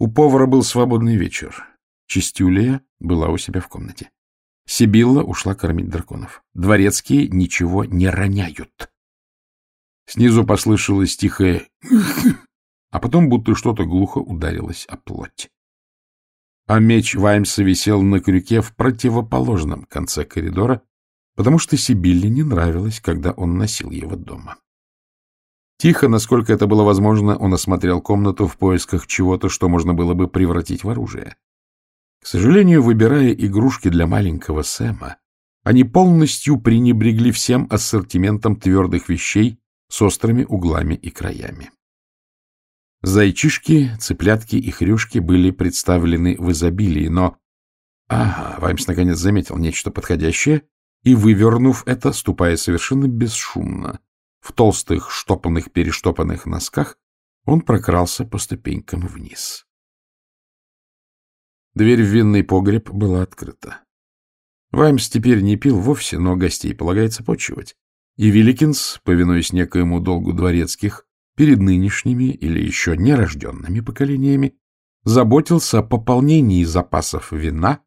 У повара был свободный вечер. Чистюлия была у себя в комнате. Сибилла ушла кормить драконов. Дворецкие ничего не роняют. Снизу послышалось тихое а потом будто что-то глухо ударилось о плоть. А меч Ваймса висел на крюке в противоположном конце коридора, потому что Сибилле не нравилось, когда он носил его дома. Тихо, насколько это было возможно, он осмотрел комнату в поисках чего-то, что можно было бы превратить в оружие. К сожалению, выбирая игрушки для маленького Сэма, они полностью пренебрегли всем ассортиментом твердых вещей с острыми углами и краями. Зайчишки, цыплятки и хрюшки были представлены в изобилии, но... Ага, Ваймс наконец заметил нечто подходящее и, вывернув это, ступая совершенно бесшумно, в толстых штопанных-перештопанных носках, он прокрался по ступенькам вниз. Дверь в винный погреб была открыта. Ваймс теперь не пил вовсе, но гостей полагается почивать. И Вилликинс, повинуясь некоему долгу дворецких, перед нынешними или еще нерожденными поколениями, заботился о пополнении запасов вина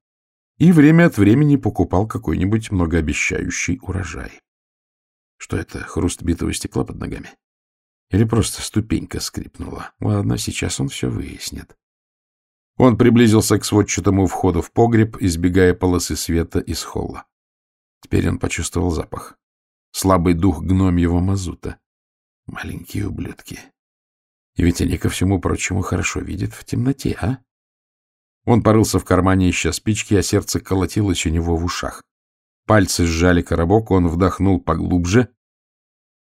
и время от времени покупал какой-нибудь многообещающий урожай. Что это, хруст битого стекла под ногами? Или просто ступенька скрипнула? Ладно, сейчас он все выяснит. Он приблизился к сводчатому входу в погреб, избегая полосы света из холла. Теперь он почувствовал запах. Слабый дух гномьего мазута. Маленькие ублюдки. И ведь они, ко всему прочему, хорошо видят в темноте, а? Он порылся в кармане, ища спички, а сердце колотилось у него в ушах. Пальцы сжали коробок, он вдохнул поглубже.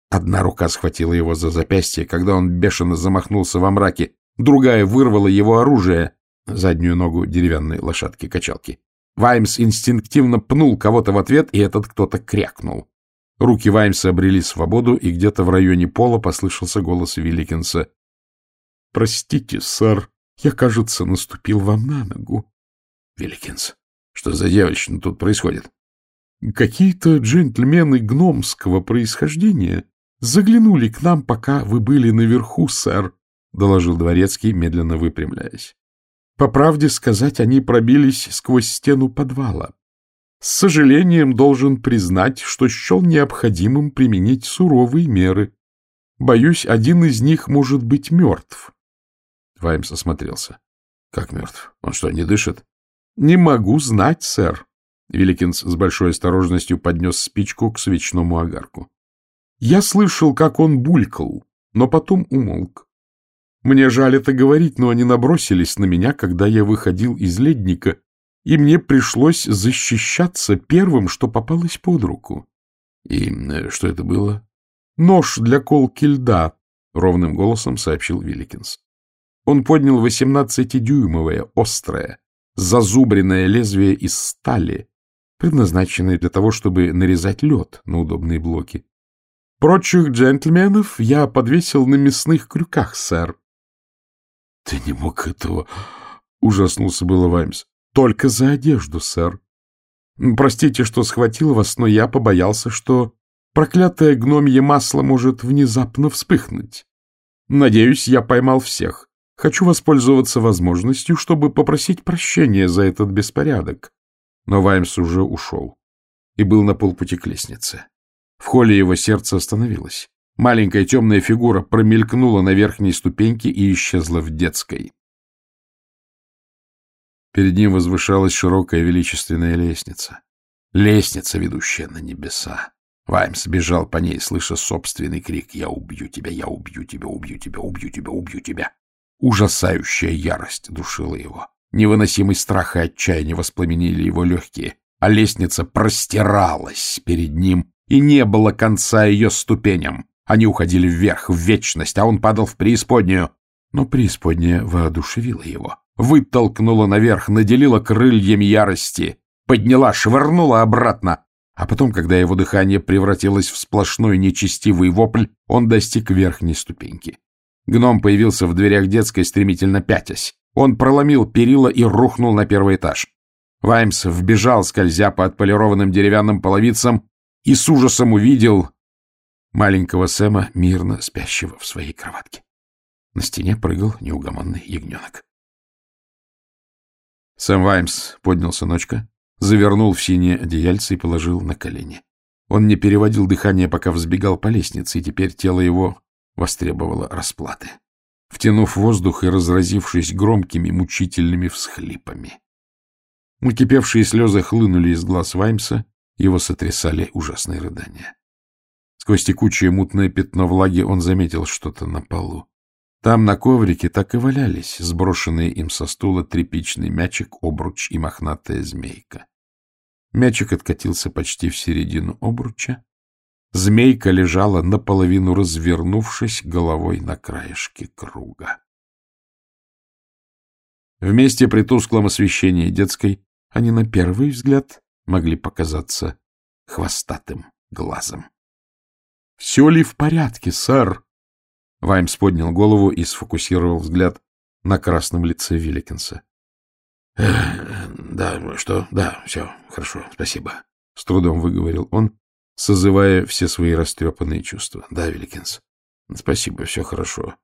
Одна рука схватила его за запястье, когда он бешено замахнулся во мраке. Другая вырвала его оружие, заднюю ногу деревянной лошадки-качалки. Ваймс инстинктивно пнул кого-то в ответ, и этот кто-то крякнул. Руки Ваймса обрели свободу, и где-то в районе пола послышался голос Вилликинса. — Простите, сэр, я, кажется, наступил вам на ногу. — Вилликинс, что за дьявольщина тут происходит? — Какие-то джентльмены гномского происхождения заглянули к нам, пока вы были наверху, сэр, — доложил дворецкий, медленно выпрямляясь. По правде сказать, они пробились сквозь стену подвала. С сожалением должен признать, что счел необходимым применить суровые меры. Боюсь, один из них может быть мертв. Ваймс осмотрелся. — Как мертв? Он что, не дышит? — Не могу знать, сэр. Великинс с большой осторожностью поднес спичку к свечному огарку. Я слышал, как он булькал, но потом умолк. Мне жаль это говорить, но они набросились на меня, когда я выходил из ледника и мне пришлось защищаться первым, что попалось под руку. — И э, что это было? — Нож для колки льда, — ровным голосом сообщил Вилликинс. Он поднял восемнадцатидюймовое, острое, зазубренное лезвие из стали, предназначенное для того, чтобы нарезать лед на удобные блоки. Прочих джентльменов я подвесил на мясных крюках, сэр. — Ты не мог этого... — ужаснулся было Ваймс. Только за одежду, сэр. Простите, что схватил вас, но я побоялся, что проклятое гномье масло может внезапно вспыхнуть. Надеюсь, я поймал всех. Хочу воспользоваться возможностью, чтобы попросить прощения за этот беспорядок. Но Ваймс уже ушел и был на полпути к лестнице. В холле его сердце остановилось. Маленькая темная фигура промелькнула на верхней ступеньке и исчезла в детской. Перед ним возвышалась широкая величественная лестница. Лестница, ведущая на небеса. Ваймс бежал по ней, слыша собственный крик «Я убью тебя! Я убью тебя! Убью тебя! Убью тебя! Убью тебя!» Ужасающая ярость душила его. Невыносимый страх и отчаяние воспламенили его легкие, а лестница простиралась перед ним, и не было конца ее ступеням. Они уходили вверх, в вечность, а он падал в преисподнюю. Но преисподняя воодушевила его вытолкнула наверх, наделила крыльями ярости, подняла, швырнула обратно. А потом, когда его дыхание превратилось в сплошной нечестивый вопль, он достиг верхней ступеньки. Гном появился в дверях детской, стремительно пятясь. Он проломил перила и рухнул на первый этаж. Ваймс вбежал, скользя по отполированным деревянным половицам, и с ужасом увидел маленького Сэма, мирно спящего в своей кроватке. На стене прыгал неугомонный ягненок. Сэм Ваймс поднял сыночка, завернул в синее одеяльце и положил на колени. Он не переводил дыхание, пока взбегал по лестнице, и теперь тело его востребовало расплаты, втянув воздух и разразившись громкими мучительными всхлипами. Накипевшие слезы хлынули из глаз Ваймса, его сотрясали ужасные рыдания. Сквозь текучее мутное пятно влаги он заметил что-то на полу. Там на коврике так и валялись сброшенные им со стула тряпичный мячик, обруч и мохнатая змейка. Мячик откатился почти в середину обруча. Змейка лежала наполовину развернувшись головой на краешке круга. Вместе при тусклом освещении детской они на первый взгляд могли показаться хвостатым глазом. — Все ли в порядке, сэр? Ваймс поднял голову и сфокусировал взгляд на красном лице Вилликинса. — Да, что? Да, все, хорошо, спасибо. С трудом выговорил он, созывая все свои растрепанные чувства. — Да, Вилликинс, спасибо, все хорошо.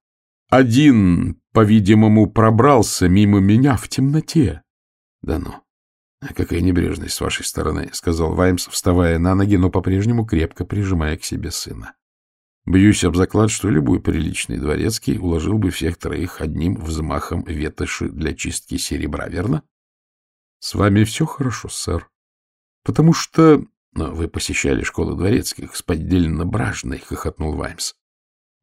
Один, по-видимому, пробрался мимо меня в темноте. — Да ну. Какая небрежность с вашей стороны, — сказал Ваймс, вставая на ноги, но по-прежнему крепко прижимая к себе сына. Бьюсь об заклад, что любой приличный дворецкий уложил бы всех троих одним взмахом ветоши для чистки серебра, верно? — С вами все хорошо, сэр. Потому что... Но вы посещали школу дворецких с поддельно бражной, — хохотнул Ваймс.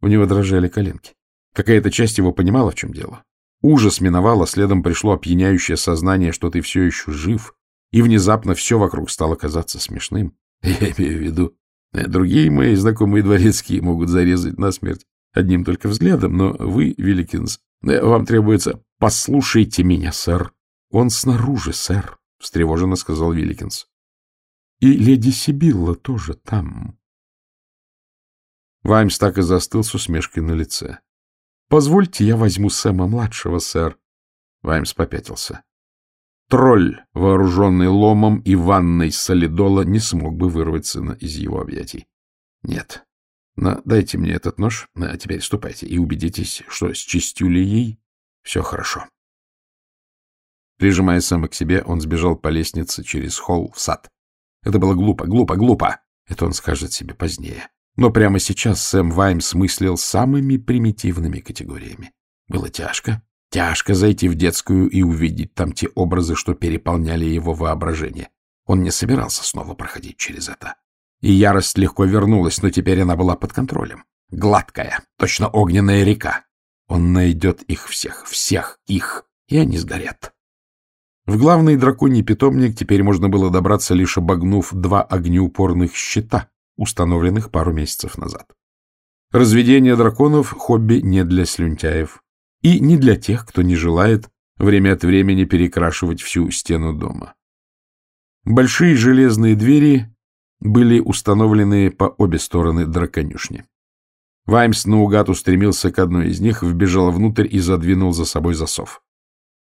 У него дрожали коленки. Какая-то часть его понимала, в чем дело. Ужас миновал, а следом пришло опьяняющее сознание, что ты все еще жив, и внезапно все вокруг стало казаться смешным. Я имею в виду Э, другие мои знакомые дворецкие могут зарезать насмерть одним только взглядом, но вы, Вилликинс, э, вам требуется... — Послушайте меня, сэр. Он снаружи, сэр, — встревоженно сказал Вилликинс. — И леди Сибилла тоже там. Ваймс так и застыл с усмешкой на лице. — Позвольте, я возьму Сэма-младшего, сэр. Ваймс попятился. Тролль, вооруженный ломом и ванной солидола, не смог бы вырвать сына из его объятий. Нет. Но дайте мне этот нож, а теперь ступайте и убедитесь, что с чистюлей все хорошо. Прижимая Сэма к себе, он сбежал по лестнице через холл в сад. Это было глупо, глупо, глупо. Это он скажет себе позднее. Но прямо сейчас Сэм Ваймс мыслил самыми примитивными категориями. Было тяжко, Тяжко зайти в детскую и увидеть там те образы, что переполняли его воображение. Он не собирался снова проходить через это. И ярость легко вернулась, но теперь она была под контролем. Гладкая, точно огненная река. Он найдет их всех, всех их, и они сгорят. В главный драконий питомник теперь можно было добраться, лишь обогнув два огнеупорных щита, установленных пару месяцев назад. Разведение драконов — хобби не для слюнтяев и не для тех, кто не желает время от времени перекрашивать всю стену дома. Большие железные двери были установлены по обе стороны драконюшни. Ваймс наугад устремился к одной из них, вбежал внутрь и задвинул за собой засов.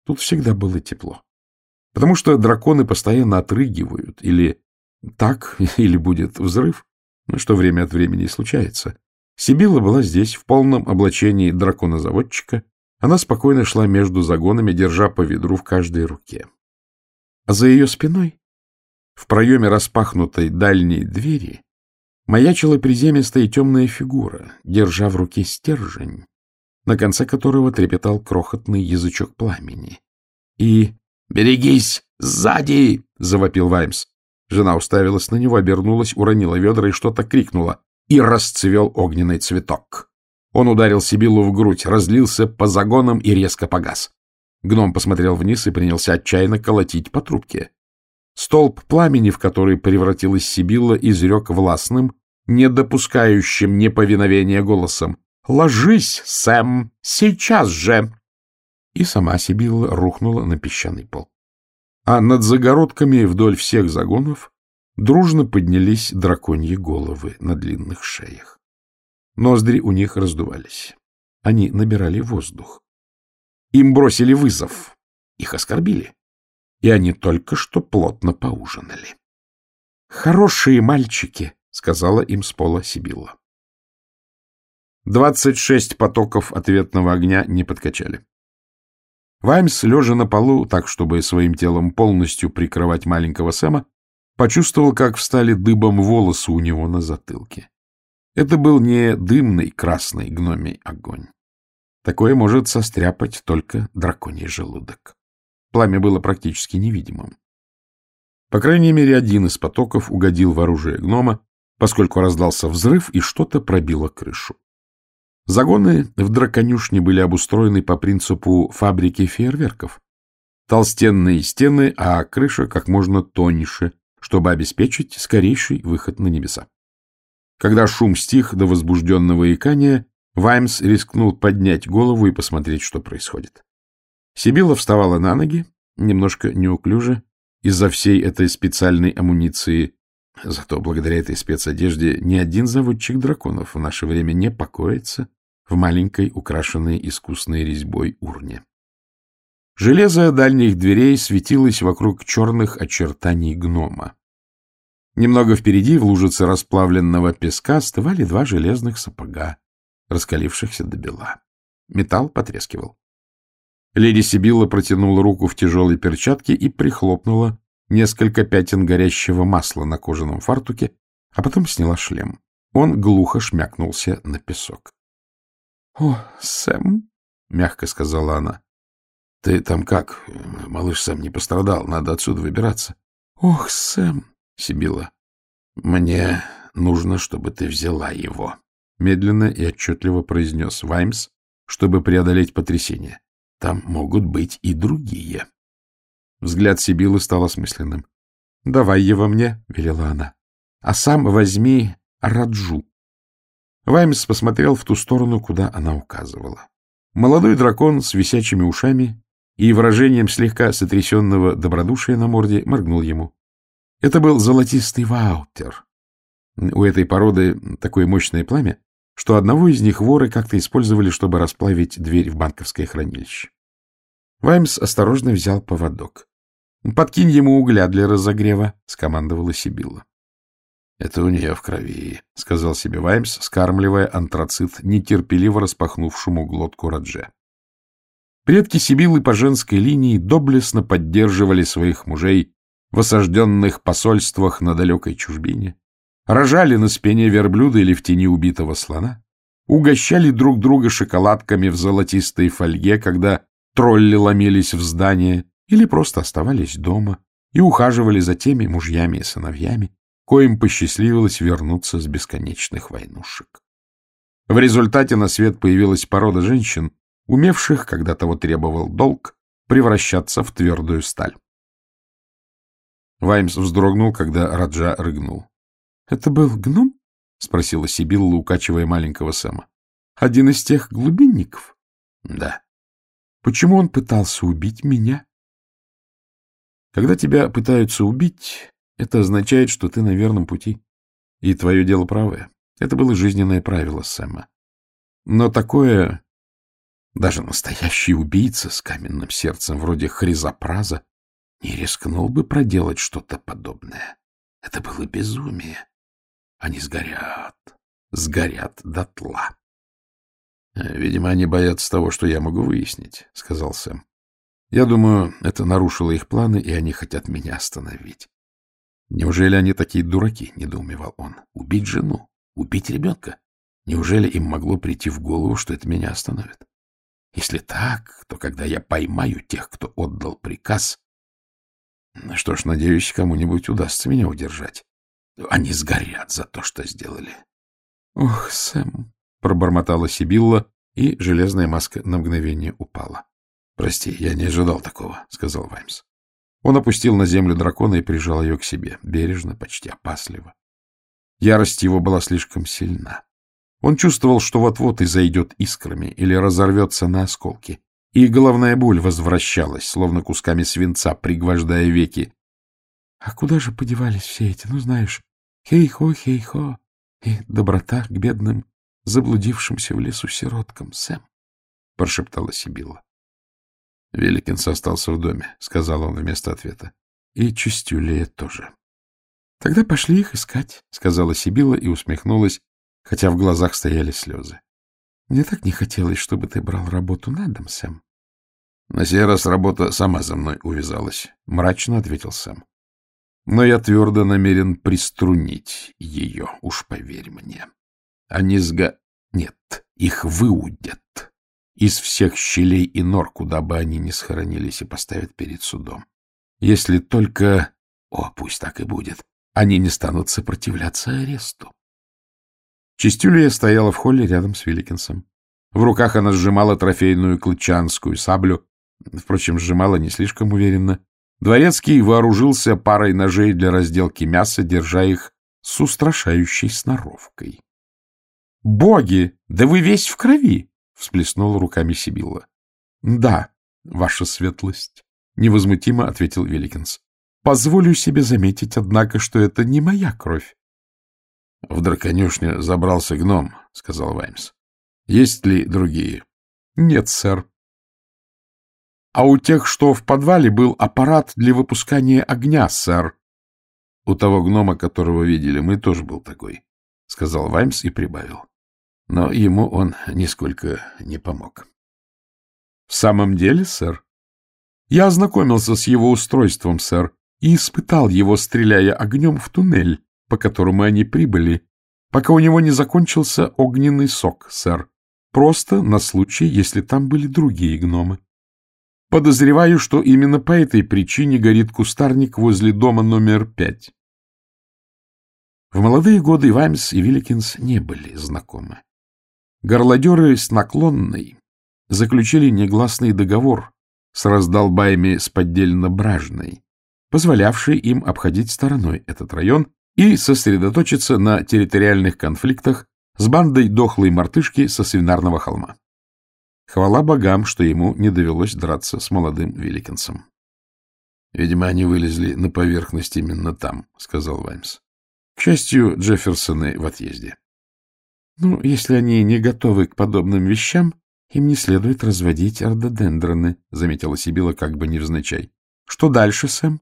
Тут всегда было тепло. Потому что драконы постоянно отрыгивают, или так, или будет взрыв, что время от времени случается. Сибила была здесь в полном облачении драконозаводчика, она спокойно шла между загонами, держа по ведру в каждой руке. А за ее спиной, в проеме распахнутой дальней двери, маячила приземистая темная фигура, держа в руке стержень, на конце которого трепетал крохотный язычок пламени. И «Берегись! Сзади!» — завопил Ваймс. Жена уставилась на него, обернулась, уронила ведра и что-то крикнула, и расцвел огненный цветок. Он ударил Сибилу в грудь, разлился по загонам и резко погас. Гном посмотрел вниз и принялся отчаянно колотить по трубке. Столб пламени, в который превратилась Сибилла, изрек властным, не допускающим неповиновения голосом. «Ложись, Сэм! Сейчас же!» И сама Сибилла рухнула на песчаный пол. А над загородками вдоль всех загонов дружно поднялись драконьи головы на длинных шеях. Ноздри у них раздувались. Они набирали воздух. Им бросили вызов. Их оскорбили. И они только что плотно поужинали. — Хорошие мальчики, — сказала им с пола Сибилла. Двадцать шесть потоков ответного огня не подкачали. Ваймс, лежа на полу, так, чтобы своим телом полностью прикрывать маленького Сэма, почувствовал, как встали дыбом волосы у него на затылке. Это был не дымный красный гномий огонь. Такое может состряпать только драконий желудок. Пламя было практически невидимым. По крайней мере, один из потоков угодил в оружие гнома, поскольку раздался взрыв и что-то пробило крышу. Загоны в драконюшне были обустроены по принципу фабрики фейерверков. Толстенные стены, а крыша как можно тоньше, чтобы обеспечить скорейший выход на небеса. Когда шум стих до возбужденного икания, Ваймс рискнул поднять голову и посмотреть, что происходит. Сибила вставала на ноги, немножко неуклюже, из-за всей этой специальной амуниции. Зато благодаря этой спецодежде ни один заводчик драконов в наше время не покоится в маленькой, украшенной искусной резьбой урне. Железо дальних дверей светилось вокруг черных очертаний гнома. Немного впереди, в лужице расплавленного песка, остывали два железных сапога, раскалившихся до бела. Металл потрескивал. Леди Сибилла протянула руку в тяжелой перчатке и прихлопнула несколько пятен горящего масла на кожаном фартуке, а потом сняла шлем. Он глухо шмякнулся на песок. — О, Сэм, — мягко сказала она. — Ты там как? Малыш Сэм не пострадал, надо отсюда выбираться. — Ох, Сэм, — Сибила, — мне нужно, чтобы ты взяла его, — медленно и отчетливо произнес Ваймс, чтобы преодолеть потрясение. — Там могут быть и другие. Взгляд Сибилы стал осмысленным. — Давай его мне, — велела она. — А сам возьми Раджу. Ваймс посмотрел в ту сторону, куда она указывала. Молодой дракон с висячими ушами и выражением слегка сотрясенного добродушия на морде моргнул ему. Это был золотистый ваутер. У этой породы такое мощное пламя, что одного из них воры как-то использовали, чтобы расплавить дверь в банковское хранилище. Ваймс осторожно взял поводок. — Подкинь ему угля для разогрева, — скомандовала Сибилла. — Это у нее в крови, — сказал себе Ваймс, скармливая антрацит, нетерпеливо распахнувшему глотку Радже. Предки Сибилы по женской линии доблестно поддерживали своих мужей в осажденных посольствах на далекой чужбине, рожали на спине верблюда или в тени убитого слона, угощали друг друга шоколадками в золотистой фольге, когда тролли ломились в здание или просто оставались дома и ухаживали за теми мужьями и сыновьями, коим посчастливилось вернуться с бесконечных войнушек. В результате на свет появилась порода женщин, умевших, когда того требовал долг, превращаться в твердую сталь. Ваймс вздрогнул, когда Раджа рыгнул. — Это был гном? — спросила Сибилла, укачивая маленького Сэма. — Один из тех глубинников? — Да. — Почему он пытался убить меня? — Когда тебя пытаются убить, это означает, что ты на верном пути. И твое дело правое. Это было жизненное правило Сэма. Но такое... Даже настоящий убийца с каменным сердцем вроде Хризопраза не рискнул бы проделать что-то подобное. Это было безумие. Они сгорят, сгорят дотла. — Видимо, они боятся того, что я могу выяснить, — сказал Сэм. — Я думаю, это нарушило их планы, и они хотят меня остановить. Неужели они такие дураки, — недоумевал он. Убить жену, убить ребенка. Неужели им могло прийти в голову, что это меня остановит? Если так, то когда я поймаю тех, кто отдал приказ... Что ж, надеюсь, кому-нибудь удастся меня удержать. Они сгорят за то, что сделали. — Ох, Сэм, — пробормотала Сибилла, и железная маска на мгновение упала. — Прости, я не ожидал такого, — сказал Ваймс. Он опустил на землю дракона и прижал ее к себе, бережно, почти опасливо. Ярость его была слишком сильна. Он чувствовал, что вот-вот и зайдет искрами или разорвется на осколки, и головная боль возвращалась, словно кусками свинца, пригвождая веки. — А куда же подевались все эти, ну, знаешь, хей-хо, хей-хо, и доброта к бедным, заблудившимся в лесу сироткам, Сэм? — прошептала Сибилла. — Великинс остался в доме, — сказал он вместо ответа. — И Чистюлия тоже. — Тогда пошли их искать, — сказала Сибила и усмехнулась, хотя в глазах стояли слезы. — Мне так не хотелось, чтобы ты брал работу на дом, Сэм. На сей раз работа сама за мной увязалась, — мрачно ответил Сэм. Но я твердо намерен приструнить ее, уж поверь мне. Они сга... Нет, их выудят из всех щелей и нор, куда бы они ни схоронились, и поставят перед судом. Если только... О, пусть так и будет. Они не станут сопротивляться аресту. Чистюлия стояла в холле рядом с Вилликинсом. В руках она сжимала трофейную клычанскую саблю, впрочем, сжимала не слишком уверенно. Дворецкий вооружился парой ножей для разделки мяса, держа их с устрашающей сноровкой. — Боги! Да вы весь в крови! — всплеснула руками Сибилла. — Да, ваша светлость, — невозмутимо ответил Великинс. — Позволю себе заметить, однако, что это не моя кровь. — В драконюшне забрался гном, — сказал Ваймс. — Есть ли другие? — Нет, сэр. — А у тех, что в подвале, был аппарат для выпускания огня, сэр. — У того гнома, которого видели, мы тоже был такой, — сказал Ваймс и прибавил. Но ему он нисколько не помог. — В самом деле, сэр? — Я ознакомился с его устройством, сэр, и испытал его, стреляя огнем в туннель по которому они прибыли, пока у него не закончился огненный сок, сэр. Просто на случай, если там были другие гномы. Подозреваю, что именно по этой причине горит кустарник возле дома номер пять. В молодые годы Ваймс и Вилликинс не были знакомы. Горлодеры с наклонной заключили негласный договор с раздолбаями с поддельно-бражной, позволявший им обходить стороной этот район и сосредоточиться на территориальных конфликтах с бандой дохлой мартышки со свинарного холма. Хвала богам, что ему не довелось драться с молодым Великинсом. — Видимо, они вылезли на поверхность именно там, — сказал Ваймс. К счастью, Джефферсоны в отъезде. — Ну, если они не готовы к подобным вещам, им не следует разводить ордодендроны, — заметила Сибила как бы невзначай. — Что дальше, Сэм?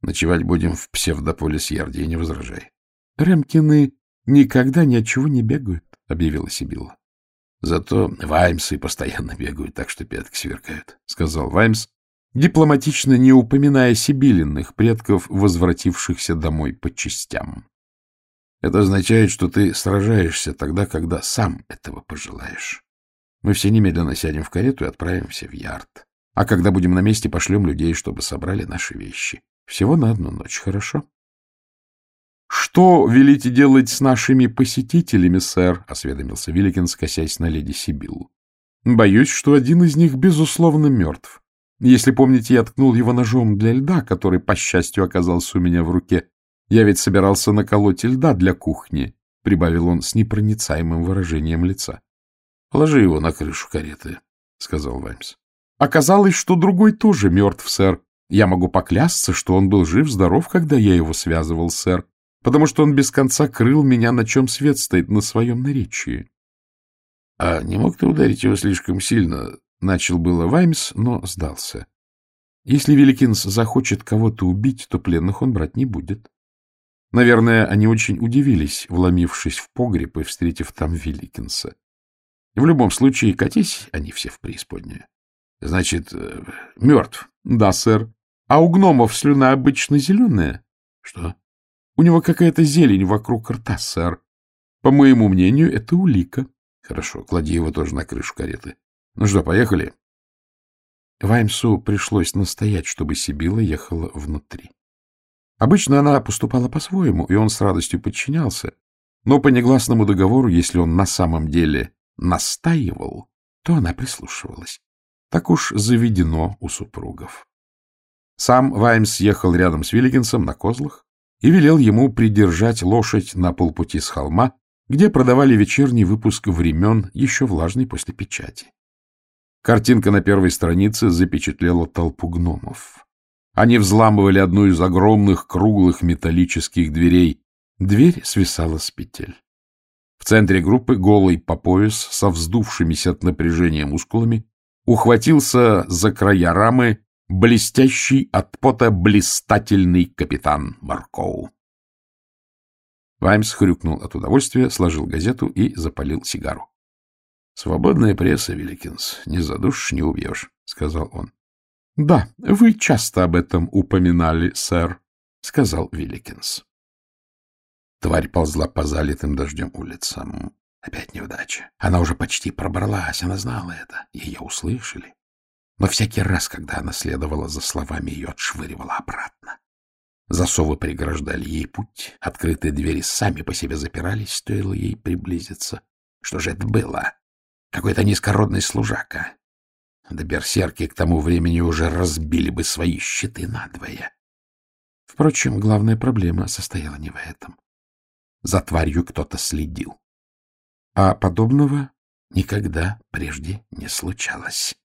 Ночевать будем в псевдополис-ярде, не возражай. — Ремкины никогда ни от чего не бегают, — объявила Сибилла. — Зато ваймсы постоянно бегают, так что пятки сверкают, — сказал Ваймс, дипломатично не упоминая сибилинных предков, возвратившихся домой по частям. Это означает, что ты сражаешься тогда, когда сам этого пожелаешь. Мы все немедленно сядем в карету и отправимся в ярд. А когда будем на месте, пошлем людей, чтобы собрали наши вещи. Всего на одну ночь, хорошо? — Что велите делать с нашими посетителями, сэр? — осведомился Вилликин, скосясь на леди Сибиллу. — Боюсь, что один из них, безусловно, мертв. Если помните, я ткнул его ножом для льда, который, по счастью, оказался у меня в руке. Я ведь собирался наколоть льда для кухни, — прибавил он с непроницаемым выражением лица. — Положи его на крышу кареты, — сказал Ваймс. — Оказалось, что другой тоже мертв, сэр, я могу поклясться, что он был жив-здоров, когда я его связывал, сэр, потому что он без конца крыл меня, на чем свет стоит, на своем наречии. — А не мог ты ударить его слишком сильно? — начал было Ваймс, но сдался. Если Великинс захочет кого-то убить, то пленных он брать не будет. Наверное, они очень удивились, вломившись в погреб и встретив там Великинса. В любом случае, катись они все в преисподнюю. Значит, э, мертв. Да, сэр. А у гномов слюна обычно зеленая. Что? У него какая-то зелень вокруг рта, сэр. По моему мнению, это улика. Хорошо, клади его тоже на крышу кареты. Ну что, поехали? Ваймсу пришлось настоять, чтобы Сибила ехала внутри. Обычно она поступала по-своему, и он с радостью подчинялся. Но по негласному договору, если он на самом деле настаивал, то она прислушивалась. Так уж заведено у супругов. Сам Ваймс ехал рядом с Виллигинсом на козлах и велел ему придержать лошадь на полпути с холма, где продавали вечерний выпуск времен, еще влажный после печати. Картинка на первой странице запечатлела толпу гномов. Они взламывали одну из огромных круглых металлических дверей. Дверь свисала с петель. В центре группы, голый по пояс, со вздувшимися от напряжения мускулами, ухватился за края рамы блестящий от пота блистательный капитан Маркоу. Ваймс хрюкнул от удовольствия, сложил газету и запалил сигару. — Свободная пресса, Великинс, не задушишь, не убьешь, — сказал он. — Да, вы часто об этом упоминали, сэр, — сказал Вилликинс. Тварь ползла по залитым дождем улицам. Опять неудача. Она уже почти пробралась, она знала это. Ее услышали. Но всякий раз, когда она следовала за словами, ее отшвыривала обратно. Засовы преграждали ей путь, открытые двери сами по себе запирались, стоило ей приблизиться. Что же это было? Какой-то низкородный служака. Да берсерки к тому времени уже разбили бы свои щиты надвое. Впрочем, главная проблема состояла не в этом. За тварью кто-то следил. А подобного никогда прежде не случалось.